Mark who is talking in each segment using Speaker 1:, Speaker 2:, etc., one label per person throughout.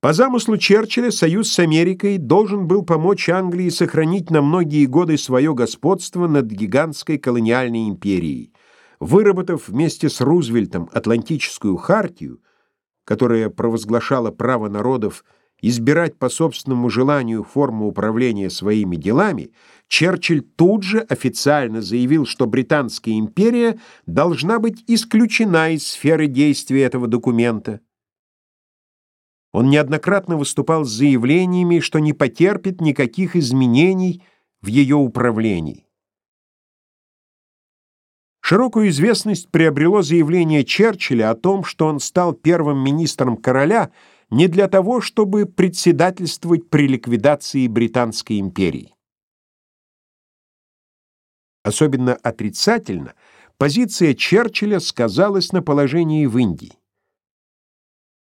Speaker 1: По замыслу Черчилля союз с Америкой должен был помочь Англии сохранить на многие годы свое господство над гигантской колониальной империей. Выработав вместе с Рузвельтом Атлантическую хартию, которая провозглашала право народов избирать по собственному желанию форму управления своими делами, Черчилль тут же официально заявил, что Британская империя должна быть исключена из сферы действия этого документа. Он неоднократно выступал с заявлениями, что не потерпит никаких изменений в ее управлении. Широкую известность приобрело заявление Черчилля о том, что он стал первым министром короля не для того, чтобы председательствовать при ликвидации Британской империи. Особенно отрицательно позиция Черчилля сказалась на положении в Индии.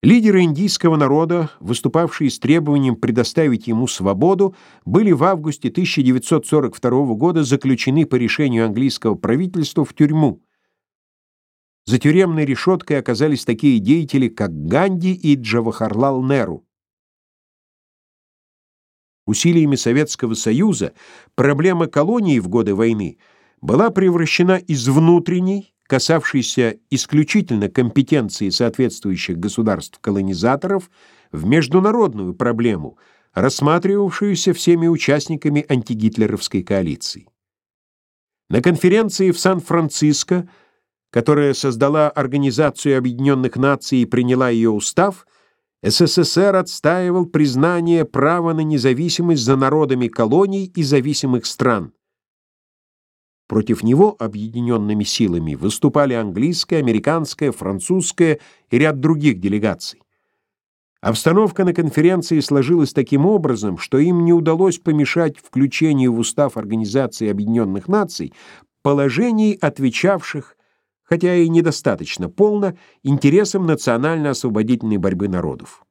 Speaker 1: Лидеры индийского народа, выступавшие с требованием предоставить ему свободу, были в августе 1942 года заключены по решению английского правительства в тюрьму. За тюремной решеткой оказались такие деятели, как Ганди и Джавахарлал Неру. Усилиями Советского Союза проблема колонии в годы войны была превращена из внутренней касавшийся исключительно компетенции соответствующих государств-колонизаторов, в международную проблему, рассматривавшуюся всеми участниками антигитлеровской коалиции. На конференции в Сан-Франциско, которая создала Организацию Объединенных Наций и приняла ее устав, СССР отстаивал признание права на независимость за народами колоний и зависимых стран. Против него объединенными силами выступали английская, американская, французская и ряд других делегаций. Обстановка на конференции сложилась таким образом, что им не удалось помешать включению в устав Организации Объединенных Наций положений, отвечавших, хотя и недостаточно полно, интересам национально-освободительной борьбы народов.